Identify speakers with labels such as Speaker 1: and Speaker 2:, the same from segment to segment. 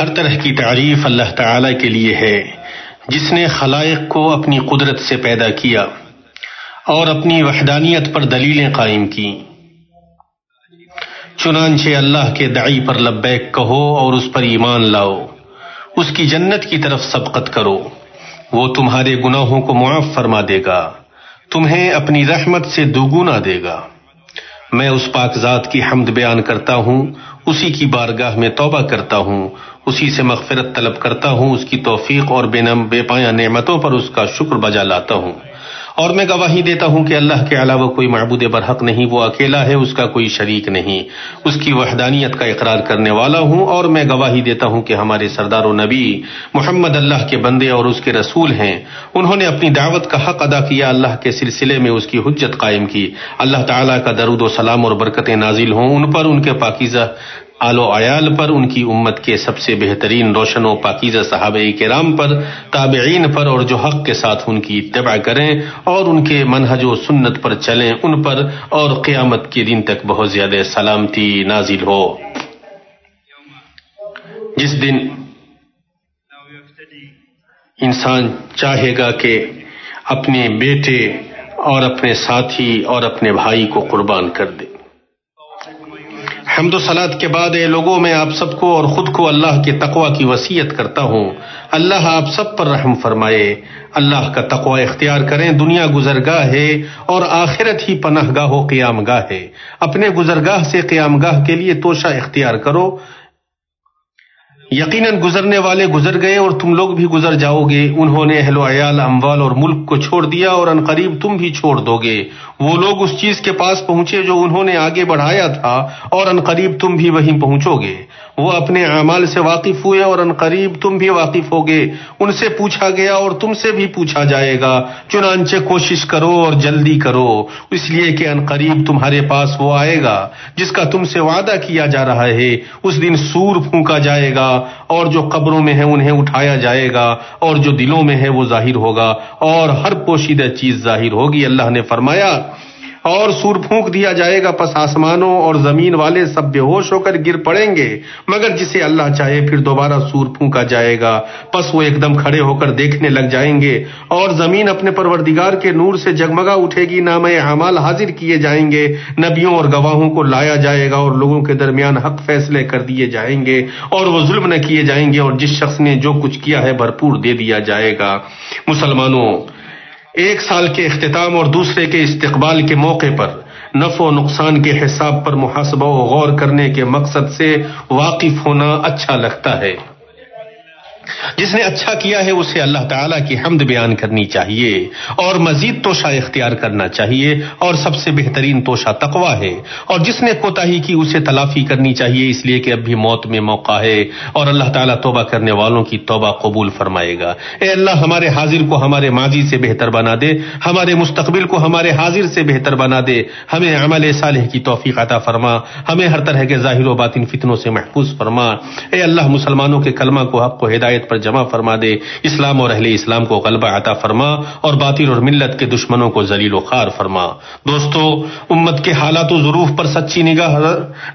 Speaker 1: ہر طرح کی تعریف اللہ تعالی کے لیے ہے، جس نے خلائق کو اپنی قدرت سے پیدا کیا اور اپنی وحدانیت پر دلیلیں قائم کی۔ چنانچہ اللہ کے دعی پر لبیک کہو اور اس پر ایمان لاؤ، اس کی جنت کی طرف سبقت کرو۔ وہ تمہارے گناہوں کو معاف فرما دے گا، تمہیں اپنی رحمت سے دوگنا دے گا۔ میں اس پاک ذات کی حمد بیان کرتا ہوں اسی کی بارگاہ میں توبہ کرتا ہوں، اسی سے مغفرت طلب کرتا ہوں، اس کی توفیق اور بے نم بے پایا نعمتوں پر اس کا شکر بجا لاتا ہوں۔ اور میں گواہی دیتا ہوں کہ اللہ کے علاوہ کوئی معبود برحق نہیں، وہ اکیلا ہے، اس کا کوئی شریک نہیں۔ اس کی وحدانیت کا اقرار کرنے والا ہوں اور میں گواہی دیتا ہوں کہ ہمارے سردار و نبی محمد اللہ کے بندے اور اس کے رسول ہیں۔ انہوں نے اپنی دعوت کا حق ادا کیا اللہ کے سلسلے میں اس کی حجت قائم کی۔ اللہ تعالیٰ کا درود و سلام اور برکتیں نازل ہوں، ان پر ان کے پاکیزہ آل و عیال پر ان کی امت کے سب سے بہترین روشن و پاکیزہ صحابہ کرام پر، تابعین پر اور جو حق کے ساتھ ان کی اتباع کریں اور ان کے منہج و سنت پر چلیں، ان پر اور قیامت کے دن تک بہت زیادہ سلامتی نازل ہو۔ جس دن انسان چاہے گا کہ اپنے بیٹے اور اپنے ساتھی اور اپنے بھائی کو قربان کر دے۔ حمد و سلاد کے بعد اے لوگوں، میں آپ سب کو اور خود کو اللہ کے تقوا کی وسیعت کرتا ہوں۔ اللہ آپ سب پر رحم فرمائے۔ اللہ کا تقوا اختیار کریں۔ دنیا گزرگاہ ہے اور آخرت ہی پناہ گاہ و قیام گاہ ہے۔ اپنے گزرگاہ سے قیام گاہ کے لیے توشہ اختیار کرو۔ یقیناً گزرنے والے گزر گئے اور تم لوگ بھی گزر جاؤ گے۔ انہوں نے اہل و عیال، اموال اور ملک کو چھوڑ دیا اور انقریب تم بھی چھوڑ دو گے۔ وہ لوگ اس چیز کے پاس پہنچے جو انہوں نے آگے بڑھایا تھا اور انقریب تم بھی وہیں پہنچو گے۔ وہ اپنے اعمال سے واقف ہوئے اور انقریب تم بھی واقف ہوگے۔ ان سے پوچھا گیا اور تم سے بھی پوچھا جائے گا۔ چنانچہ کوشش کرو اور جلدی کرو۔ اس لیے کہ انقریب تمہارے پاس وہ آئے گا جس کا تم سے وعدہ کیا جا رہا ہے۔ اس دن سور پھونکا جائے گا اور جو قبروں میں ہے انہیں اٹھایا جائے گا اور جو دلوں میں ہے وہ ظاہر ہوگا اور ہر پوشیدہ چیز ظاہر ہوگی۔ اللہ نے فرمایا اور سور پھونک دیا جائے گا پس آسمانوں اور زمین والے سب بے ہوش ہو کر گر پڑیں گے۔ مگر جسے اللہ چاہے پھر دوبارہ سور پھونکا جائے گا۔ پس وہ ایک دم کھڑے ہو کر دیکھنے لگ جائیں گے اور زمین اپنے پروردگار کے نور سے جگمگا اٹھے گی۔ نام حمال حاضر کیے جائیں گے۔ نبیوں اور گواہوں کو لایا جائے گا اور لوگوں کے درمیان حق فیصلے کر دیے جائیں گے اور وہ ظلم نہ کیے جائیں گے اور جس شخص نے جو کچھ کیا ہے بھرپور دے دیا جائے گا۔ مسلمانوں ایک سال کے اختتام اور دوسرے کے استقبال کے موقع پر نفع و نقصان کے حساب پر محاسبہ و غور کرنے کے مقصد سے واقف ہونا اچھا لگتا ہے۔ جس نے اچھا کیا ہے اسے اللہ تعالیٰ کی حمد بیان کرنی چاہیے اور مزید توشہ اختیار کرنا چاہیے اور سب سے بہترین توشہ تقوا ہے اور جس نے کوتاہی کی اسے تلافی کرنی چاہیے اس لیے کہ اب بھی موت میں موقع ہے اور اللہ تعالیٰ توبہ کرنے والوں کی توبہ قبول فرمائے گا۔ اے اللہ، ہمارے حاضر کو ہمارے ماضی سے بہتر بنا دے، ہمارے مستقبل کو ہمارے حاضر سے بہتر بنا دے۔ ہمیں عمل صالح کی توفیق عطا فرما، ہمیں ہر طرح کے ظاہر و باطن فتنوں سے محفوظ فرما۔ اے اللہ، مسلمانوں کے کلمہ کو حق کو ہدایت پر جمع فرما دے۔ اسلام اور اہل اسلام کو غلبہ عطا فرما اور باطل اور ملت کے دشمنوں کو ذلیل و خار فرما۔ دوستو، امت کے حالات و ظروف پر سچی نگاہ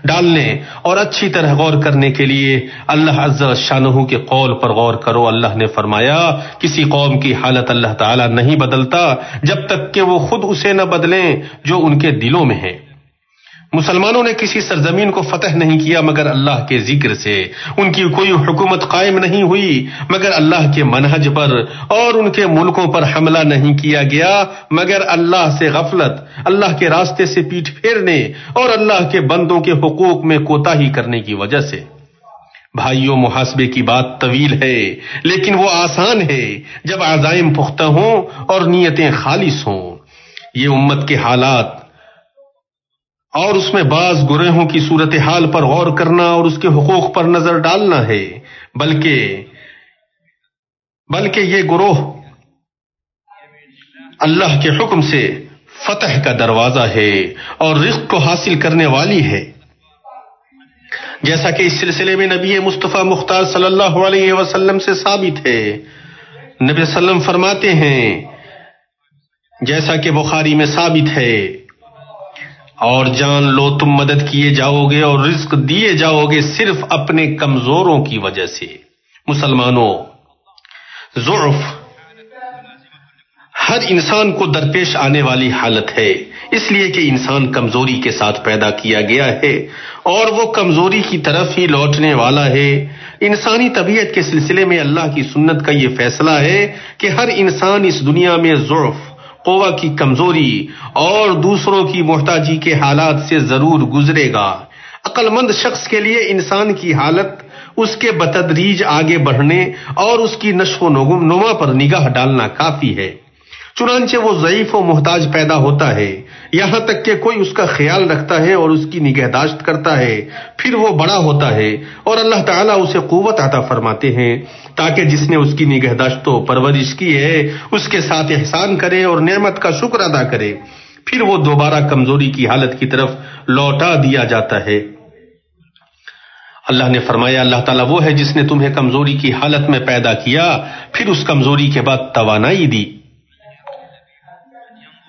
Speaker 1: ڈالنے اور اچھی طرح غور کرنے کے لیے اللہ عز شاہ کے قول پر غور کرو۔ اللہ نے فرمایا، کسی قوم کی حالت اللہ تعالی نہیں بدلتا جب تک کہ وہ خود اسے نہ بدلیں جو ان کے دلوں میں ہے۔ مسلمانوں نے کسی سرزمین کو فتح نہیں کیا مگر اللہ کے ذکر سے۔ ان کی کوئی حکومت قائم نہیں ہوئی مگر اللہ کے منہج پر اور ان کے ملکوں پر حملہ نہیں کیا گیا مگر اللہ سے غفلت، اللہ کے راستے سے پیٹ پھیرنے اور اللہ کے بندوں کے حقوق میں کوتا ہی کرنے کی وجہ سے۔ بھائیوں، محاسبے کی بات طویل ہے، لیکن وہ آسان ہے۔ جب عزائم پختہ ہوں اور نیتیں خالص ہوں، یہ امت کے حالات اور اس میں بعض گروہوں کی صورتحال پر غور کرنا اور اس کے حقوق پر نظر ڈالنا ہے، بلکہ بلکہ یہ گروہ اللہ کے حکم سے فتح کا دروازہ ہے اور رزق کو حاصل کرنے والی ہے۔ جیسا کہ اس سلسلے میں نبی مصطفیٰ مختار صلی اللہ علیہ وسلم سے ثابت ہے۔ نبی وسلم فرماتے ہیں، جیسا کہ بخاری میں ثابت ہے اور جان لو تم مدد کیے جاؤ گے اور رزق دیے جاؤ گے صرف اپنے کمزوروں کی وجہ سے۔ مسلمانوں، ضعف ہر انسان کو درپیش آنے والی حالت ہے، اس لیے کہ انسان کمزوری کے ساتھ پیدا کیا گیا ہے اور وہ کمزوری کی طرف ہی لوٹنے والا ہے۔ انسانی طبیعت کے سلسلے میں اللہ کی سنت کا یہ فیصلہ ہے کہ ہر انسان اس دنیا میں ضعف قوا کی کمزوری اور دوسروں کی محتاجی کے حالات سے ضرور گزرے گا۔ عقل مند شخص کے لیے انسان کی حالت، اس کے بتدریج آگے بڑھنے اور اس کی نشو و نما پر نگاہ ڈالنا کافی ہے۔ چنانچہ وہ ضعیف و محتاج پیدا ہوتا ہے۔ یہاں تک کہ کوئی اس کا خیال رکھتا ہے اور اس کی نگہداشت کرتا ہے، پھر وہ بڑا ہوتا ہے اور اللہ تعالیٰ اسے قوت عطا فرماتے ہیں۔ تاکہ جس نے اس کی نگہداشت و پرورش کی ہے، اس کے ساتھ احسان کرے اور نعمت کا شکر ادا کرے۔ پھر وہ دوبارہ کمزوری کی حالت کی طرف لوٹا دیا جاتا ہے۔ اللہ نے فرمایا، اللہ تعالیٰ وہ ہے جس نے تمہیں کمزوری کی حالت میں پیدا کیا، پھر اس کمزوری کے بعد توانائی دی۔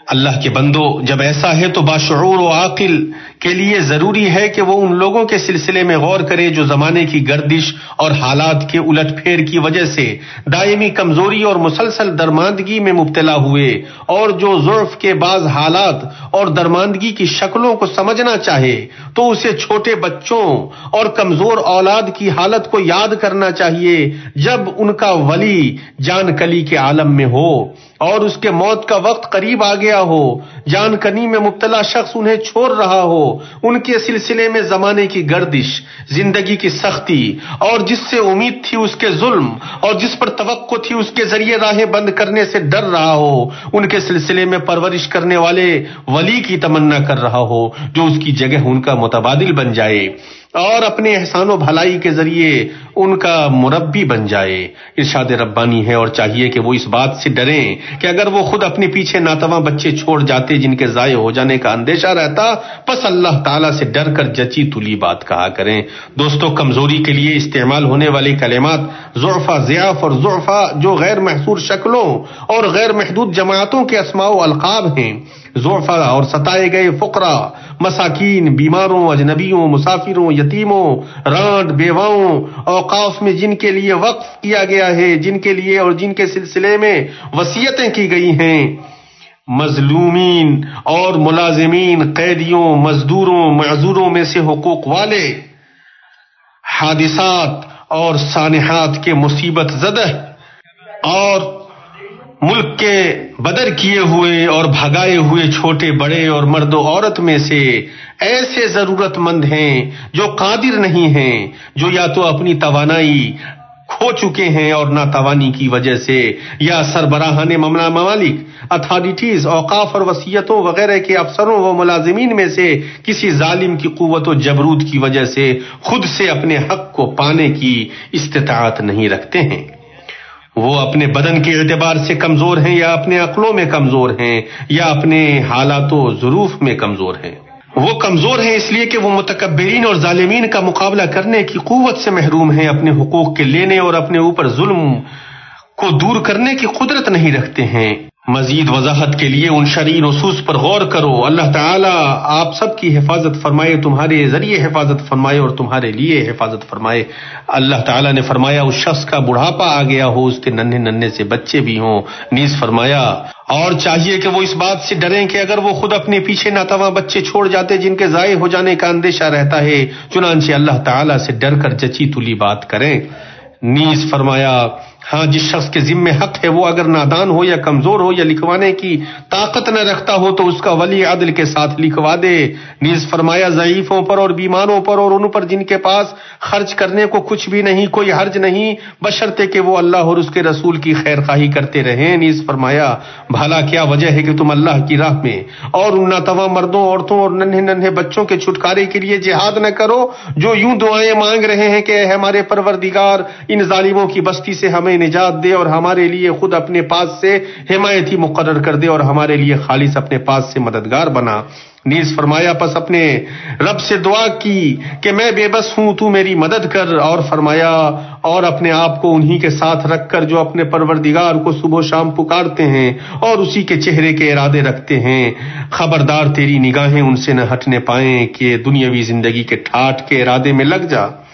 Speaker 1: اللہ کے بندو جب ایسا ہے تو باشعور و عاقل کے لیے ضروری ہے کہ وہ ان لوگوں کے سلسلے میں غور کرے جو زمانے کی گردش اور حالات کے الٹ پھیر کی وجہ سے دائمی کمزوری اور مسلسل درماندگی میں مبتلا ہوئے اور جو ضعف کے بعض حالات اور درماندگی کی شکلوں کو سمجھنا چاہے تو اسے چھوٹے بچوں اور کمزور اولاد کی حالت کو یاد کرنا چاہیے جب ان کا ولی جان کلی کے عالم میں ہو اور اس کے موت کا وقت قریب آ گیا ہو جان کنی میں مبتلا شخص انہیں چھوڑ رہا ہو ان کے سلسلے میں زمانے کی گردش، زندگی کی سختی، اور جس سے امید تھی اس کے ظلم، اور جس پر توقع تھی اس کے ذریعے راہیں بند کرنے سے ڈر رہا ہو، ان کے سلسلے میں پرورش کرنے والے ولی کی تمنا کر رہا ہو، جو اس کی جگہ ان کا متبادل بن جائے۔ اور اپنے احسان و بھلائی کے ذریعے ان کا مربی بن جائے۔ ارشاد ربانی ہے اور چاہیے کہ وہ اس بات سے ڈریں کہ اگر وہ خود اپنے پیچھے ناتواں بچے چھوڑ جاتے جن کے ضائع ہو جانے کا اندیشہ رہتا، پس اللہ تعالیٰ سے ڈر کر جچی تلی بات کہا کریں۔ دوستوں کمزوری کے لیے استعمال ہونے والی کلمات ضعفہ ضیاف اور ضعفہ جو غیر محصور شکلوں اور غیر محدود جماعتوں کے اسماع و القاب ہیں۔ زوفا اور ستائے گئے فقرا، مساکین، بیماروں، اجنبیوں، مسافروں، یتیموں، رانٹ، بیواؤں، اوقاف میں جن کے لیے وقف کیا گیا ہے، جن کے لیے اور جن کے سلسلے میں وسیعتیں کی گئی ہیں۔ مظلومین اور ملازمین، قیدیوں، مزدوروں، معذوروں میں سے حقوق والے، حادثات اور سانحات کے مصیبت زدہ اور ملک کے بدر کیے ہوئے اور بھگائے ہوئے چھوٹے بڑے اور مرد و عورت میں سے ایسے ضرورت مند ہیں جو قادر نہیں ہیں، جو یا تو اپنی توانائی کھو چکے ہیں اور ناتوانی کی وجہ سے، یا سربراہان مملہ ممالک، اتھارٹیز، اوقاف اور وسیعتوں وغیرہ کے افسروں و ملازمین میں سے کسی ظالم کی قوت و جبرود کی وجہ سے خود سے اپنے حق کو پانے کی استطاعت نہیں رکھتے ہیں۔ وہ اپنے بدن کے اعتبار سے کمزور ہیں یا اپنے عقلوں میں کمزور ہیں یا اپنے حالات و ظروف میں کمزور ہیں؟ وہ کمزور ہیں اس لیے کہ وہ متکبرین اور ظالمین کا مقابلہ کرنے کی قوت سے محروم ہیں، اپنے حقوق کے لینے اور اپنے اوپر ظلم کو دور کرنے کی قدرت نہیں رکھتے ہیں۔ مزید وضاحت کے لیے ان شرعی نصوص پر غور کرو۔ اللہ تعالیٰ آپ سب کی حفاظت فرمائے، تمہارے ذریعے حفاظت فرمائے اور تمہارے لیے حفاظت فرمائے۔ اللہ تعالیٰ نے فرمایا، اس شخص کا بڑھاپا آ گیا ہو، اس کے ننھے ننھے سے بچے بھی ہوں۔ نیز فرمایا، اور چاہیے کہ وہ اس بات سے ڈریں کہ اگر وہ خود اپنے پیچھے ناتواں بچے چھوڑ جاتے جن کے ضائع ہو جانے کا اندیشہ رہتا ہے، چنانچہ اللہ تعالیٰ سے ڈر کر چچی تلی بات کریں۔ نیز فرمایا ہاں جس شخص کے ذمے حق ہے، وہ اگر نادان ہو یا کمزور ہو یا لکھوانے کی طاقت نہ رکھتا ہو تو اس کا ولی عدل کے ساتھ لکھوا دے۔ نیز فرمایا، ضعیفوں پر اور بیماروں پر اور ان پر جن کے پاس خرچ کرنے کو کچھ بھی نہیں، کوئی حرج نہیں بشرتے کہ وہ اللہ اور اس کے رسول کی خیر خواہی کرتے رہیں۔ نیز فرمایا، بھلا کیا وجہ ہے کہ تم اللہ کی راہ میں اور ان ناتواں مردوں، عورتوں اور ننھے ننھے بچوں کے چھٹکارے کے لیے جہاد نہ کرو، جو یوں دعائیں مانگ رہے ہیں کہ ہمارے پروردگار، ان ظالموں کی بستی سے ہمیں ہمیں نجات دے اور ہمارے لیے خود اپنے پاس سے حمایتی مقرر کر دے اور ہمارے لیے خالص اپنے پاس سے مددگار بنا۔ نیز فرمایا، پس اپنے رب سے دعا کی کہ میں بے بس ہوں، تو میری مدد کر۔ اور فرمایا، اور اپنے آپ کو انہی کے ساتھ رکھ کر جو اپنے پروردگار کو صبح و شام پکارتے ہیں اور اسی کے چہرے کے ارادے رکھتے ہیں۔ خبردار تیری نگاہیں ان سے نہ ہٹنے پائیں کہ دنیاوی زندگی کے ٹھاٹ کے ارادے میں لگ جا۔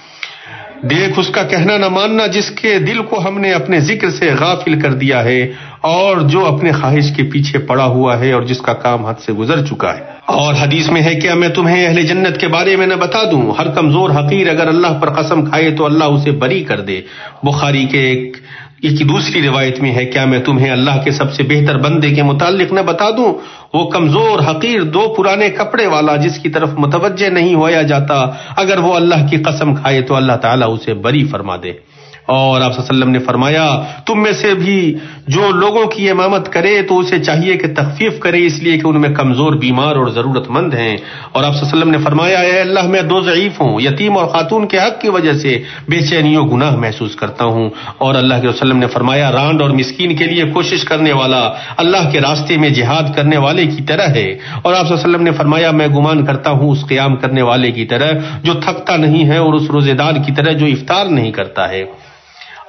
Speaker 1: دیکھ اس کا کہنا نہ ماننا جس کے دل کو ہم نے اپنے ذکر سے غافل کر دیا ہے اور جو اپنے خواہش کے پیچھے پڑا ہوا ہے اور جس کا کام حد سے گزر چکا ہے۔ اور حدیث میں ہے کیا میں تمہیں اہل جنت کے بارے میں نہ بتا دوں۔ ہر کمزور حقیر اگر اللہ پر قسم کھائے تو اللہ اسے بری کر دے۔ بخاری کے ایک اس کی دوسری روایت میں ہے، کیا میں تمہیں اللہ کے سب سے بہتر بندے کے متعلق نہ بتا دوں؟ وہ کمزور، حقیر، دو پرانے کپڑے والا جس کی طرف متوجہ نہیں ہویا جاتا، اگر وہ اللہ کی قسم کھائے تو اللہ تعالیٰ اسے بری فرما دے۔ اور آپ وسلم نے فرمایا، تم میں سے بھی جو لوگوں کی امامت کرے تو اسے چاہیے کہ تخفیف کرے، اس لیے کہ ان میں کمزور، بیمار اور ضرورت مند ہیں۔ اور آپ وسلم نے فرمایا، اے اللہ، میں دو ضعیف ہوں، یتیم اور خاتون کے حق کی وجہ سے بے چینی و گناہ محسوس کرتا ہوں۔ اور اللہ کے وسلم نے فرمایا، رانڈ اور مسکین کے لیے کوشش کرنے والا اللہ کے راستے میں جہاد کرنے والے کی طرح ہے۔ اور آپ وسلم نے فرمایا، میں گمان کرتا ہوں اس قیام کرنے والے کی طرح جو تھکتا نہیں ہے اور اس روزے دار کی طرح جو افطار نہیں کرتا ہے۔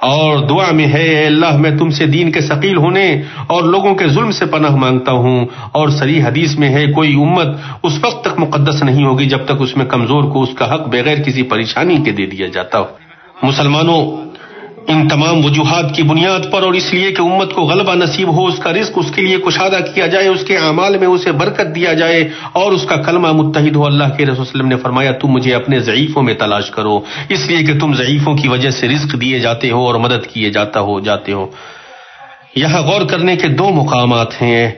Speaker 1: اور دعا میں ہے، اے اللہ، میں تم سے دین کے ثقیل ہونے اور لوگوں کے ظلم سے پناہ مانگتا ہوں۔ اور سری حدیث میں ہے، کوئی امت اس وقت تک مقدس نہیں ہوگی جب تک اس میں کمزور کو اس کا حق بغیر کسی پریشانی کے دے دیا جاتا ہو۔ مسلمانوں ان تمام وجوہات کی بنیاد پر اور اس لیے کہ امت کو غلبہ نصیب ہو، اس کا رزق اس کے لیے کشادہ کیا جائے، اس کے اعمال میں اسے برکت دیا جائے اور اس کا کلمہ متحد ہو۔ اللہ کے رسول وسلم نے فرمایا، تم مجھے اپنے ضعیفوں میں تلاش کرو، اس لیے کہ تم ضعیفوں کی وجہ سے رزق دیے جاتے ہو اور مدد کیے جاتا ہو، جاتے ہو۔ یہاں غور کرنے کے دو مقامات ہیں۔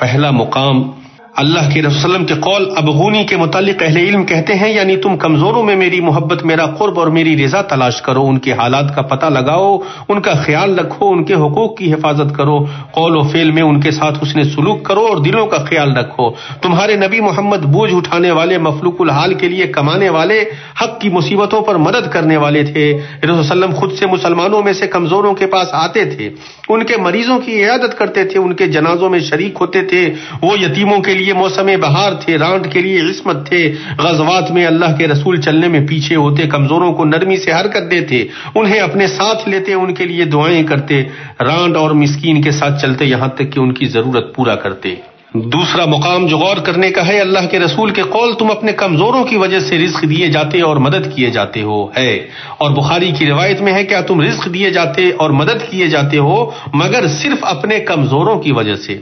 Speaker 1: پہلا مقام اللہ کے وسلم کے قول ابغونی کے متعلق اہل علم کہتے ہیں یعنی تم کمزوروں میں میری محبت، میرا قرب اور میری رضا تلاش کرو، ان کے حالات کا پتہ لگاؤ، ان کا خیال رکھو، ان کے حقوق کی حفاظت کرو، قول و فیل میں ان کے ساتھ اس نے سلوک کرو اور دلوں کا خیال رکھو۔ تمہارے نبی محمد بوجھ اٹھانے والے مفلوق الحال کے لیے کمانے والے، حق کی مصیبتوں پر مدد کرنے والے تھے۔ رسول وسلم خود سے مسلمانوں میں سے کمزوروں کے پاس آتے تھے۔ ان کے مریضوں کی عیادت کرتے تھے، ان کے جنازوں میں شریک ہوتے تھے۔ وہ یتیموں کے لیے موسم بہار تھے، رانٹ کے لیے عصمت تھے، غزوات میں اللہ کے رسول چلنے میں پیچھے ہوتے، کمزوروں کو نرمی سے حرکت دیتے، انہیں اپنے ساتھ لیتے، ان کے لیے دعائیں کرتے۔ رانڈ اور مسکین کے ساتھ چلتے، یہاں تک کہ ان کی ضرورت پورا کرتے۔ دوسرا مقام جو غور کرنے کا ہے، اللہ کے رسول کے قول تم اپنے کمزوروں کی وجہ سے رزق دیے جاتے اور مدد کیے جاتے ہو، ہے۔ اور بخاری کی روایت میں ہے، کیا تم رزق دیے جاتے اور مدد کیے جاتے ہو، مگر صرف اپنے کمزوروں کی وجہ سے؟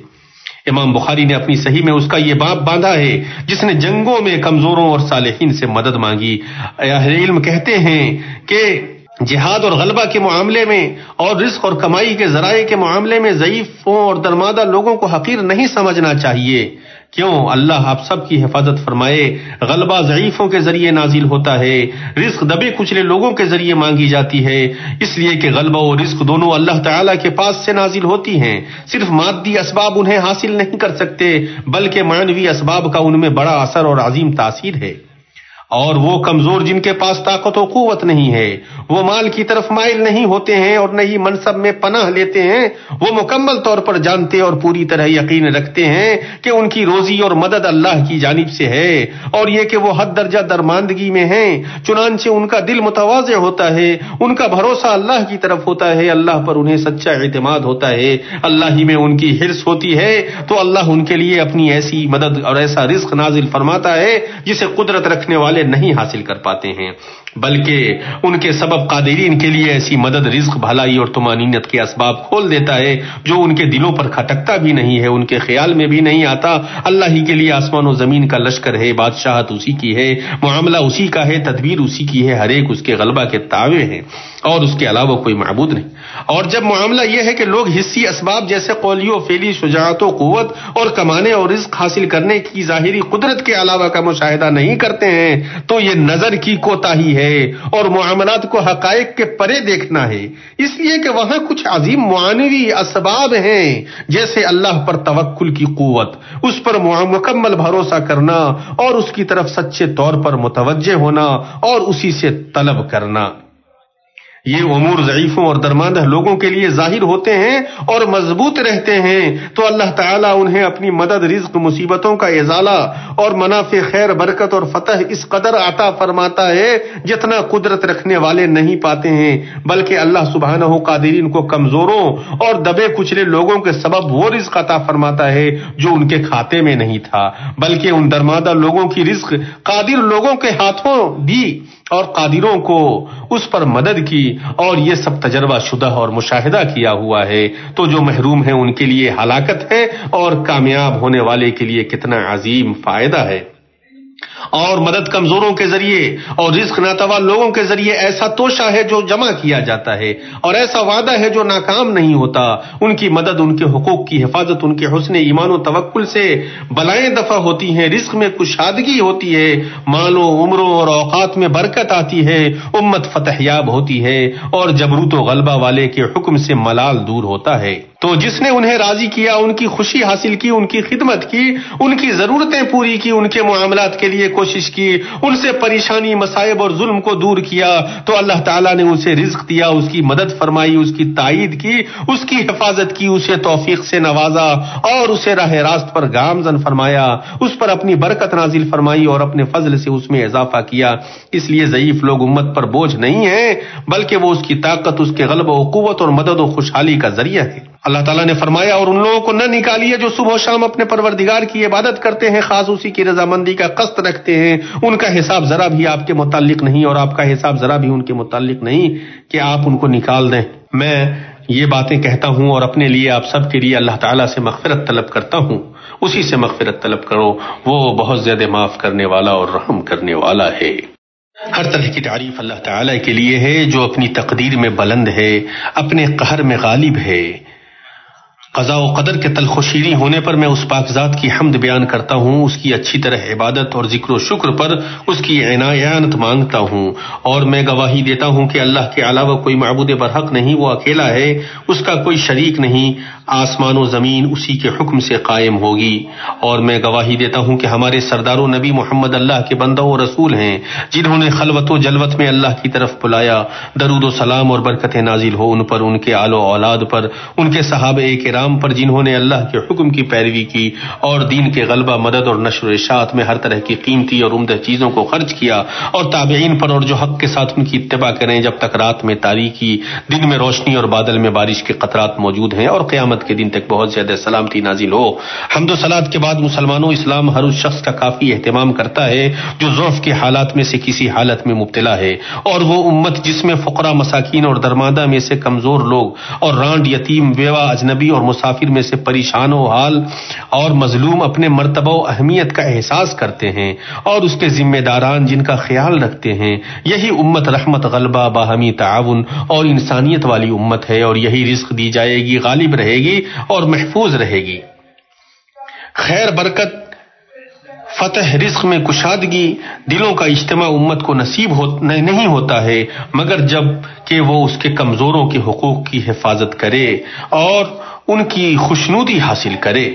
Speaker 1: امام بخاری نے اپنی صحیح میں اس کا یہ باپ باندھا ہے، جس نے جنگوں میں کمزوروں اور صالحین سے مدد مانگی۔ اہل علم، کہتے ہیں کہ جہاد اور غلبہ کے معاملے میں اور رزق اور کمائی کے ذرائع کے معاملے میں ضعیفوں اور درمادہ لوگوں کو حقیر نہیں سمجھنا چاہیے۔ کیوں اللہ آپ سب کی حفاظت فرمائے؟ غلبہ ضعیفوں کے ذریعے نازل ہوتا ہے، رزق دبے کچلے لوگوں کے ذریعے مانگی جاتی ہے، اس لیے کہ غلبہ اور رزق دونوں اللہ تعالیٰ کے پاس سے نازل ہوتی ہیں۔ صرف مادی اسباب انہیں حاصل نہیں کر سکتے، بلکہ معنوی اسباب کا ان میں بڑا اثر اور عظیم تاثیر ہے۔ اور وہ کمزور جن کے پاس طاقت و قوت نہیں ہے، وہ مال کی طرف مائل نہیں ہوتے ہیں اور نہ ہی منصب میں پناہ لیتے ہیں، وہ مکمل طور پر جانتے اور پوری طرح یقین رکھتے ہیں کہ ان کی روزی اور مدد اللہ کی جانب سے ہے، اور یہ کہ وہ حد درجہ درماندگی میں ہیں، چنانچہ ان کا دل متوازع ہوتا ہے، ان کا بھروسہ اللہ کی طرف ہوتا ہے، اللہ پر انہیں سچا اعتماد ہوتا ہے۔ اللہ ہی میں ان کی حرص ہوتی ہے، تو اللہ ان کے لیے اپنی ایسی مدد اور ایسا رزق نازل فرماتا ہے، جسے قدرت رکھنے والے نہیں حاصل کر پاتے ہیں۔ بلکہ ان کے سبب قادرین کے لیے ایسی مدد، رزق، بھلائی اور تمانینت کے اسباب کھول دیتا ہے جو ان کے دلوں پر کھٹکتا بھی نہیں ہے، ان کے خیال میں بھی نہیں آتا۔ اللہ ہی کے لیے آسمان و زمین کا لشکر ہے، بادشاہت اسی کی ہے، معاملہ اسی کا ہے، تدبیر اسی کی ہے، ہر ایک اس کے غلبہ کے تاوے ہیں۔ اور اس کے علاوہ کوئی معبود نہیں۔ اور جب معاملہ یہ ہے کہ لوگ حصی اسباب جیسے قولی و فیلی شجاعت و قوت اور کمانے اور رزق حاصل کرنے کی ظاہری قدرت کے علاوہ کا مشاہدہ نہیں کرتے ہیں، تو یہ نظر کی کوتا ہی ہے اور معاملات کو حقائق کے پرے دیکھنا ہے۔ اس لیے کہ وہاں کچھ عظیم معنوی اسباب ہیں، جیسے اللہ پر توکل کی قوت، اس پر مکمل بھروسہ کرنا، اور اس کی طرف سچے طور پر متوجہ ہونا، اور اسی سے طلب کرنا۔ یہ امور ضعیفوں اور درماندہ لوگوں کے لیے ظاہر ہوتے ہیں اور مضبوط رہتے ہیں، تو اللہ تعالیٰ انہیں اپنی مدد، رزق، مصیبتوں کا ازالہ اور منافع، خیر، برکت اور فتح اس قدر عطا فرماتا ہے جتنا قدرت رکھنے والے نہیں پاتے ہیں، بلکہ اللہ سبحانہ قادرین کو کمزوروں اور دبے کچلے لوگوں کے سبب وہ رزق عطا فرماتا ہے جو ان کے کھاتے میں نہیں تھا، بلکہ ان درمادہ لوگوں کی رزق قادر لوگوں کے ہاتھوں دی اور قادروں کو اس پر مدد کی اور یہ سب تجربہ شدہ اور مشاہدہ کیا ہوا ہے۔ تو جو محروم ہیں ان کے لیے ہلاکت ہے اور کامیاب ہونے والے کے لیے کتنا عظیم فائدہ ہے۔ اور مدد کمزوروں کے ذریعے اور رزق ناتوا لوگوں کے ذریعے ایسا توشہ ہے جو جمع کیا جاتا ہے اور ایسا وعدہ ہے جو ناکام نہیں ہوتا۔ ان کی مدد، ان کے حقوق کی حفاظت، ان کے حسن ایمان و توکل سے بلائیں دفع ہوتی ہیں۔ رزق میں کشادگی ہوتی ہے۔ مالوں، عمروں اور اوقات میں برکت آتی ہے۔ امت فتح یاب ہوتی ہے اور جبروت و غلبہ والے کے حکم سے ملال دور ہوتا ہے۔ تو جس نے انہیں راضی کیا، ان کی خوشی حاصل کی، ان کی خدمت کی، ان کی ضرورتیں پوری کی، ان کے معاملات کے لیے کوشش کی، ان سے پریشانی مسائب اور ظلم کو دور کیا، تو اللہ تعالیٰ نے اسے رزق دیا، اس کی مدد فرمائی، اس کی تائید کی، اس کی حفاظت کی، اسے توفیق سے نوازا اور اسے راہ راست پر گامزن فرمایا، اس پر اپنی برکت نازل فرمائی اور اپنے فضل سے اس میں اضافہ کیا۔ اس لیے ضعیف لوگ امت پر بوجھ نہیں ہیں، بلکہ وہ اس کی طاقت، اس کے غلب و قوت اور مدد و خوشحالی کا ذریعہ ہے۔ اللہ تعالیٰ نے فرمایا اور ان لوگوں کو نہ نکالیے جو صبح و شام اپنے پروردگار کی عبادت کرتے ہیں، خاص اسی کی رضامندی کا قصد رکھتے ہیں۔ ان کا حساب ذرا بھی آپ کے متعلق نہیں اور آپ کا حساب ذرا بھی ان کے متعلق نہیں کہ آپ ان کو نکال دیں۔ میں یہ باتیں کہتا ہوں اور اپنے لیے آپ سب کے لیے اللہ تعالیٰ سے مغفرت طلب کرتا ہوں۔ اسی سے مغفرت طلب کرو۔ وہ بہت زیادہ معاف کرنے والا اور رحم کرنے والا ہے۔ ہر طرح کی تعریف اللہ تعالیٰ کے لیے ہے جو اپنی تقدیر میں بلند ہے، اپنے قہر میں غالب ہے۔ قضاء و قدر کے تلخ و شیریں ہونے پر میں اس پاک ذات کی حمد بیان کرتا ہوں، اس کی اچھی طرح عبادت اور ذکر و شکر پر اس کی عنایت مانگتا ہوں۔ اور میں گواہی دیتا ہوں کہ اللہ کے علاوہ کوئی معبود برحق نہیں، وہ اکیلا ہے، اس کا کوئی شریک نہیں۔ آسمان و زمین اسی کے حکم سے قائم ہوگی۔ اور میں گواہی دیتا ہوں کہ ہمارے سردار و نبی محمد اللہ کے بندہ و رسول ہیں، جنہوں نے خلوت و جلوت میں اللہ کی طرف بلایا۔ درود و سلام اور برکت نازل ہو ان پر، ان کے آل و اولاد پر، ان کے صحابہ کرام پر جنہوں نے اللہ کے حکم کی پیروی کی اور دین کے غلبہ، مدد اور نشر و اشاعت میں ہر طرح کی قیمتی اور عمدہ چیزوں کو خرچ کیا اور تابعین پر اور جو حق کے ساتھ ان کی اتباع کریں جب تک رات میں تاریخی دن میں روشنی اور بادل میں بارش کے قطرات موجود ہیں اور قیامت قیامت کے دن تک بہت زیادہ سلامتی نازل ہو۔ حمد و سلاد کے بعد مسلمانوں اسلام ہر اس شخص کا کافی اہتمام کرتا ہے جو ضعف کے حالات میں سے کسی حالت میں مبتلا ہے اور وہ امت جس میں فقرا مساکین اور درمادہ میں سے کمزور لوگ اور رانڈ، یتیم، بیوہ، اجنبی اور مسافر میں سے پریشان و حال اور مظلوم اپنے مرتبہ و اہمیت کا احساس کرتے ہیں اور اس کے ذمہ داران جن کا خیال رکھتے ہیں، یہی امت رحمت غلبہ باہمی تعاون اور انسانیت والی امت ہے اور یہی رزق دی جائے گی، غالب رہے گی گی اور محفوظ رہے گی۔ خیر برکت فتح رزق میں کشادگی دلوں کا اجتماع امت کو نصیب ہو نہیں ہوتا ہے، مگر جبکہ وہ اس کے کمزوروں کے حقوق کی حفاظت کرے اور ان کی خوشنودی حاصل کرے۔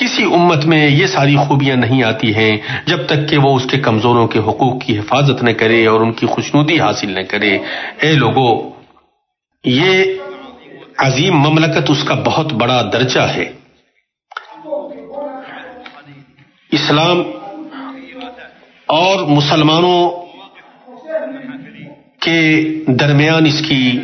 Speaker 1: کسی امت میں یہ ساری خوبیاں نہیں آتی ہیں جب تک کہ وہ اس کے کمزوروں کے حقوق کی حفاظت نہ کرے اور ان کی خوشنودی حاصل نہ کرے۔ اے لوگوں یہ عظیم مملکت اس کا بہت بڑا درجہ ہے۔ اسلام اور مسلمانوں کے درمیان اس کی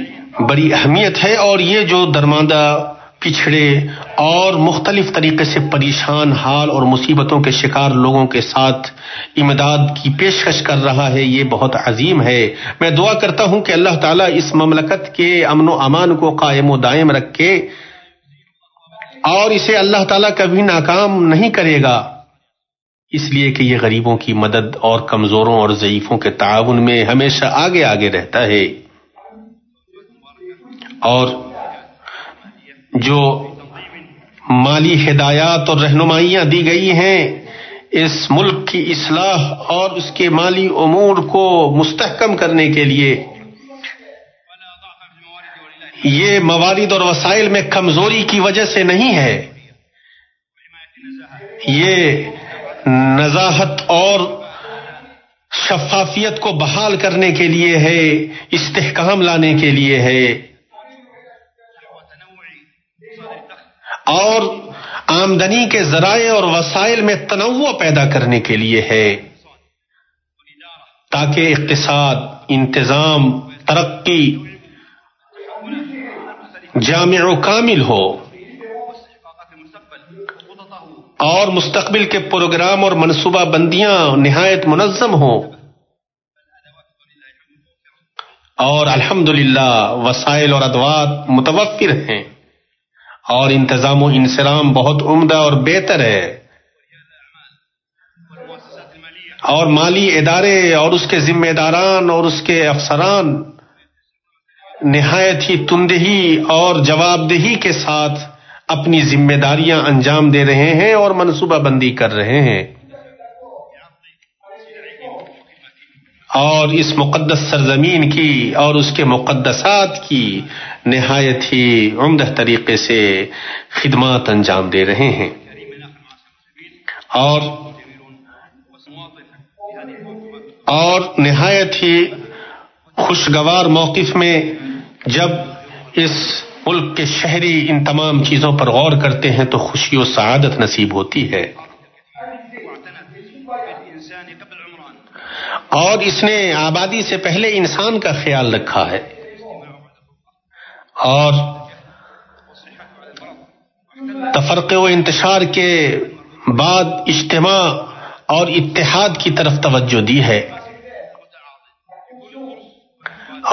Speaker 1: بڑی اہمیت ہے اور یہ جو درماندہ پچھڑے اور مختلف طریقے سے پریشان حال اور مصیبتوں کے شکار لوگوں کے ساتھ امداد کی پیشکش کر رہا ہے، یہ بہت عظیم ہے۔ میں دعا کرتا ہوں کہ اللہ تعالیٰ اس مملکت کے امن و امان کو قائم و دائم رکھے اور اسے اللہ تعالیٰ کبھی ناکام نہیں کرے گا۔ اس لیے کہ یہ غریبوں کی مدد اور کمزوروں اور ضعیفوں کے تعاون میں ہمیشہ آگے آگے رہتا ہے۔ اور جو مالی ہدایات اور رہنمائیاں دی گئی ہیں، اس ملک کی اصلاح اور اس کے مالی امور کو مستحکم کرنے کے لیے یہ موارد اور وسائل میں کمزوری کی وجہ سے نہیں ہے۔ یہ نزاحت اور شفافیت کو بحال کرنے کے لیے ہے، استحکام لانے کے لیے ہے۔ اور آمدنی کے ذرائع اور وسائل میں تنوع پیدا کرنے کے لیے ہے۔ تاکہ اقتصاد، انتظام، ترقی، جامع و کامل ہو۔ اور مستقبل کے پروگرام اور منصوبہ بندیاں نہایت منظم ہوں۔ اور الحمد وسائل اور ادوات متوفر ہیں۔ اور انتظام و انسرام بہت عمدہ اور بہتر ہے۔ اور مالی ادارے اور اس کے ذمہ داران اور اس کے افسران نہایت ہی تندہی اور جواب دہی کے ساتھ اپنی ذمہ داریاں انجام دے رہے ہیں اور منصوبہ بندی کر رہے ہیں۔ اور اس مقدس سرزمین کی اور اس کے مقدسات کی نہایت ہی عمدہ طریقے سے خدمات انجام دے رہے ہیں۔ اور اور نہایت ہی خوشگوار موقف میں جب اس ملک کے شہری ان تمام چیزوں پر غور کرتے ہیں تو خوشی و سعادت نصیب ہوتی ہے۔ اور اس نے آبادی سے پہلے انسان کا خیال رکھا ہے۔ اور تفرق و انتشار کے بعد اجتماع اور اتحاد کی طرف توجہ دی ہے۔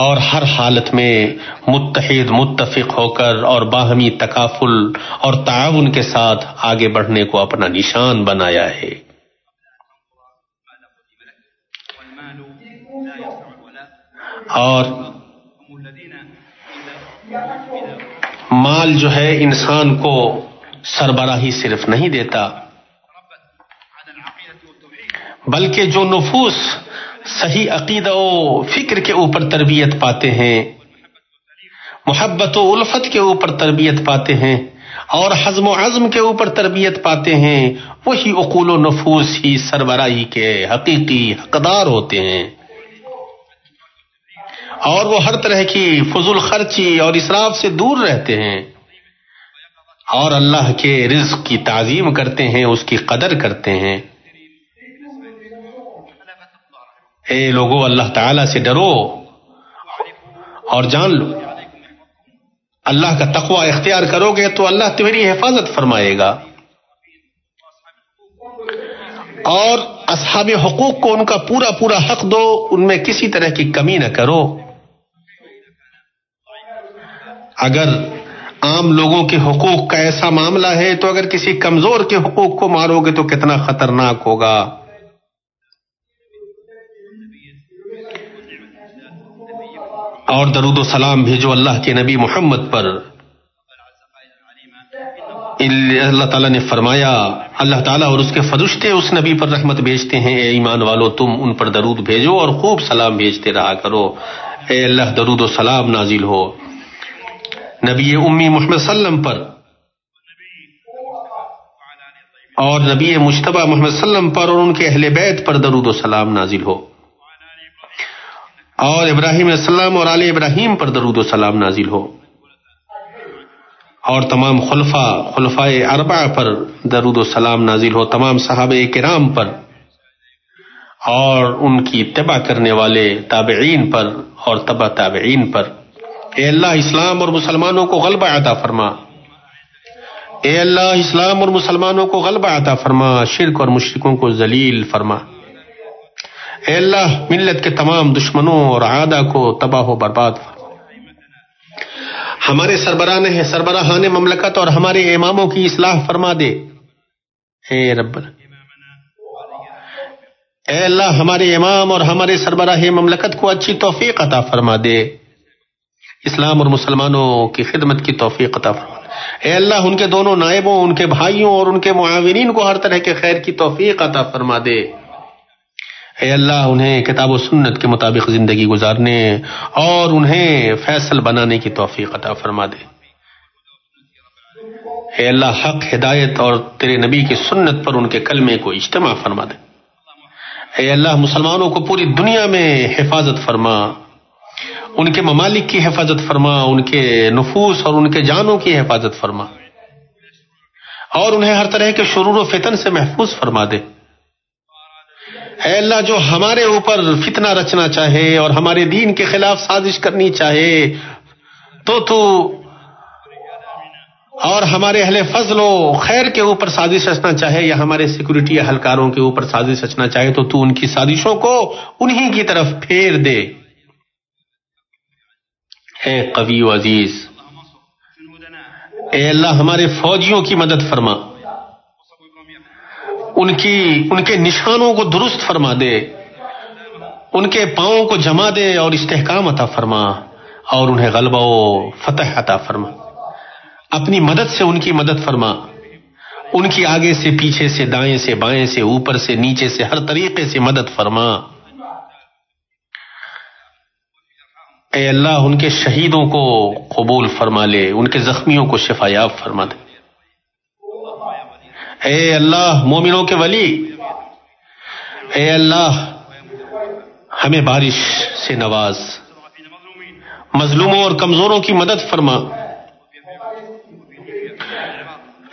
Speaker 1: اور ہر حالت میں متحد، متفق ہو کر اور باہمی تکافل اور تعاون کے ساتھ آگے بڑھنے کو اپنا نشان بنایا ہے۔ اور مال جو ہے انسان کو سربراہی صرف نہیں دیتا، بلکہ جو نفوس صحیح عقیدہ و فکر کے اوپر تربیت پاتے ہیں۔ محبت و الفت کے اوپر تربیت پاتے ہیں اور حزم و عزم کے اوپر تربیت پاتے ہیں۔ وہی اقول و نفوس ہی سربراہی کے حقیقی حقدار ہوتے ہیں۔ اور وہ ہر طرح کی فضول خرچی اور اسراف سے دور رہتے ہیں۔ اور اللہ کے رزق کی تعظیم کرتے ہیں، اس کی قدر کرتے ہیں۔ اے لوگو، اللہ تعالی سے ڈرو اور جان لو۔ اللہ کا تقوی اختیار کرو گے تو اللہ تمہاری حفاظت فرمائے گا۔ اور اصحاب حقوق کو ان کا پورا پورا حق دو، ان میں کسی طرح کی کمی نہ کرو۔ اگر عام لوگوں کے حقوق کا ایسا معاملہ ہے تو اگر کسی کمزور کے حقوق کو مارو گے تو کتنا خطرناک ہوگا۔ اور درود و سلام بھیجو اللہ کے نبی محمد پر۔ اللہ تعالیٰ نے فرمایا، اللہ تعالیٰ اور اس کے فرشتے اس نبی پر رحمت بھیجتے ہیں۔ اے ایمان والو، تم ان پر درود بھیجو اور خوب سلام بھیجتے رہا کرو۔ اے اللہ، درود و سلام نازل ہو۔ نبی امی محمد وسلم پر اور نبی مشتبہ محمد وسلم پر اور ان کے اہل بیت پر درود و سلام نازل ہو۔ اور ابراہیم علیہ السلام اور علیہ ابراہیم پر درود و سلام نازل ہو۔ اور تمام خلفا خلفائے اربع پر درود و سلام نازل ہو، تمام صحابہ کرام پر۔ اور ان کی اتباع کرنے والے تابعین پر اور تبا تابعین پر۔ اے اللہ، اسلام اور مسلمانوں کو غلبہ عطا فرما۔ اے اللہ، اسلام اور مسلمانوں کو غلبہ عطا فرما۔ شرک اور مشرکوں کو ذلیل فرما۔ اے اللہ، ملت کے تمام دشمنوں اور عادہ کو تباہ و برباد ہمارے سربراہ ہیں، سربراہان مملکت اور ہمارے اماموں کی اصلاح فرما دے۔ اے رب۔ اے اللہ، ہمارے امام اور ہمارے سربراہ مملکت کو اچھی توفیق عطا فرما دے۔ اسلام اور مسلمانوں کی خدمت کی توفیق عطا فرما دے۔ اے اللہ، ان کے دونوں نائبوں، ان کے بھائیوں اور ان کے معاونین کو ہر طرح کے خیر کی توفیق عطا فرما دے۔ اے اللہ، انہیں کتاب و سنت کے مطابق زندگی گزارنے اور انہیں فیصل بنانے کی توفیق عطا فرما دے۔ اے اللہ، حق، ہدایت اور تیرے نبی کی سنت پر ان کے کلمے کو اجتماع فرما دے۔ اے اللہ، مسلمانوں کو پوری دنیا میں حفاظت فرما۔ ان کے ممالک کی حفاظت فرما، ان کے نفوس اور ان کے جانوں کی حفاظت فرما۔ اور انہیں ہر طرح کے شرور و فتن سے محفوظ فرما دے۔ اے اللہ جو ہمارے اوپر فتنہ رچنا چاہے اور ہمارے دین کے خلاف سازش کرنی چاہے، تو تو اور ہمارے اہل فضل و خیر کے اوپر سازش رچنا چاہے یا ہمارے سیکورٹی اہلکاروں کے اوپر سازش رچنا چاہے، تو تو ان کی سازشوں کو انہی کی طرف پھیر دے۔ اے قوی و عزیز، اے اللہ ہمارے فوجیوں کی مدد فرما۔ ان کی، ان کے نشانوں کو درست فرما دے، ان کے پاؤں کو جما دے اور استحکام عطا فرما اور انہیں غلبہ و فتح عطا فرما۔ اپنی مدد سے ان کی مدد فرما۔ ان کی آگے سے، پیچھے سے، دائیں سے، بائیں سے، اوپر سے، نیچے سے، ہر طریقے سے مدد فرما۔ اے اللہ، ان کے شہیدوں کو قبول فرما لے، ان کے زخمیوں کو شفایاب فرما دے۔ اے اللہ، مومنوں کے ولی، اے اللہ، ہمیں بارش سے نواز۔ مظلوموں اور کمزوروں کی مدد فرما۔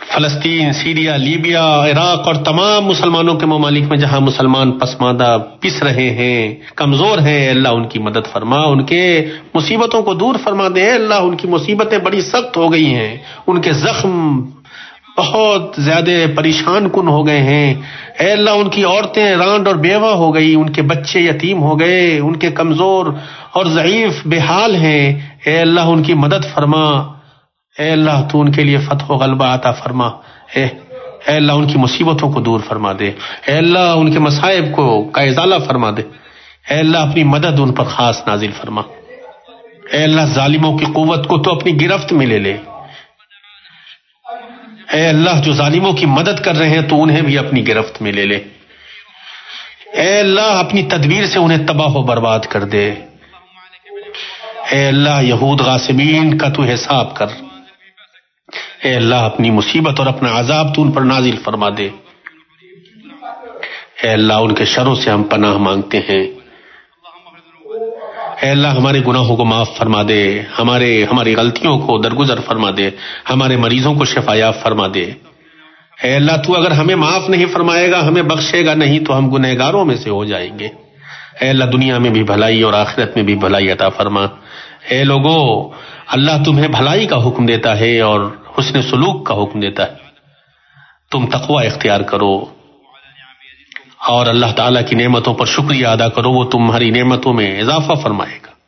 Speaker 1: فلسطین، سیریا، لیبیا، عراق اور تمام مسلمانوں کے ممالک میں جہاں مسلمان پسماندہ پس رہے ہیں، کمزور ہیں اللہ ان کی مدد فرما۔ ان کے مصیبتوں کو دور فرما دے۔ اللہ، ان کی مصیبتیں بڑی سخت ہو گئی ہیں۔ ان کے زخم بہت زیادہ پریشان کن ہو گئے ہیں۔ اے اللہ، ان کی عورتیں رانڈ اور بیوہ ہو گئی، ان کے بچے یتیم ہو گئے، ان کے کمزور اور ضعیف بے حال ہیں۔ اے اللہ، ان کی مدد فرما۔ اے اللہ، تو ان کے لیے فتح و غلبہ عطا فرما۔ اے اے اللہ، ان کی مصیبتوں کو دور فرما دے۔ اے اللہ، ان کے مصائب کو کا ازالہ فرما دے۔ اے اللہ، اپنی مدد ان پر خاص نازل فرما۔ اے اللہ، ظالموں کی قوت کو تو اپنی گرفت میں لے لے۔ اے اللہ، جو ظالموں کی مدد کر رہے ہیں تو انہیں بھی اپنی گرفت میں لے لے۔ اے اللہ، اپنی تدبیر سے انہیں تباہ و برباد کر دے۔ اے اللہ، یہود غاسبین کا تو حساب کر۔ اے اللہ، اپنی مصیبت اور اپنا عذاب تو ان پر نازل فرما دے۔ اے اللہ، ان کے شروں سے ہم پناہ مانگتے ہیں۔ اے اللہ ہمارے گناہوں کو معاف فرما دے، ہمارے، ہماری غلطیوں کو درگزر فرما دے، ہمارے مریضوں کو شفایاب فرما دے۔ اے اللہ، تو اگر ہمیں معاف نہیں فرمائے گا، ہمیں بخشے گا نہیں، تو ہم گنہگاروں میں سے ہو جائیں گے۔ اے اللہ، دنیا میں بھی بھلائی اور آخرت میں بھی بھلائی عطا فرما۔ اے لوگوں اللہ تمہیں بھلائی کا حکم دیتا ہے اور حسن سلوک کا حکم دیتا ہے۔ تم تقوی اختیار کرو۔ اور اللہ تعالیٰ کی نعمتوں پر شکریہ ادا کرو، وہ تمہاری نعمتوں میں اضافہ فرمائے گا۔